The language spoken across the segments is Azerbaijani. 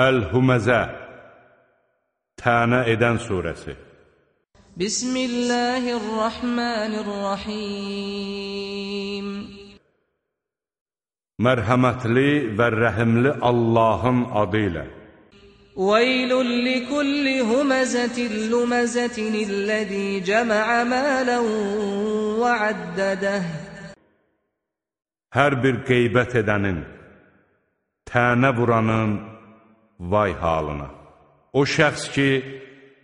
Əl-Huməzə Tənə edən surəsi Bismillahirrahmanirrahim Mərhəmətli və rəhimli Allahın adı ilə ويل لكل همزة لمزة الذي جمع مالا وعدده Hər bir qeybət edənin, tənə vuranın vay halına. O şəxs ki,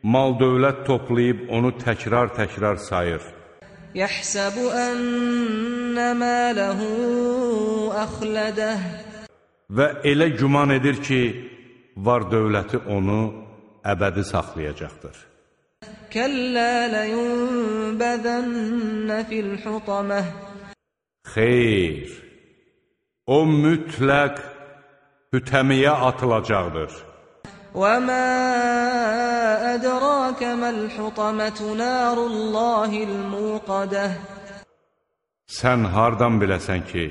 mal-dövlət toplayıb onu təkrar-təkrar sayır. Yəhsəbu ənnə mələhu əxlədəh Və elə güman edir ki, var dövləti onu əbədi saxlayacaqdır. Kəllə ləyunbəzənnə fil xutamə Xeyr, o mütləq hütəmiyə atılacaqdır. وما أدراك ما الحطمة نار الله الموقدة Sən hardan biləsən ki,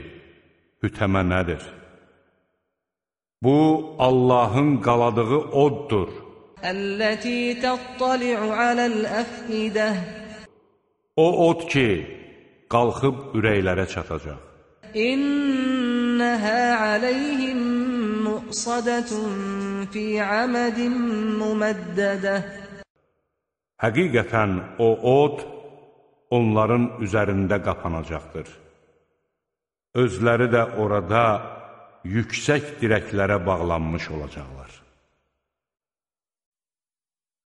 hütəmə nədir? Bu, Allahın qaladığı oddur. التي تطلع على الأفئدة O od ki, qalxıb ürəklərə çatacaq. إنها عليهم مؤصدة في عمد ممددة Həqiqətən o od onların üzərində qapanacaqdır. Özləri də orada yüksək dirəklərə bağlanmış olacaqlar.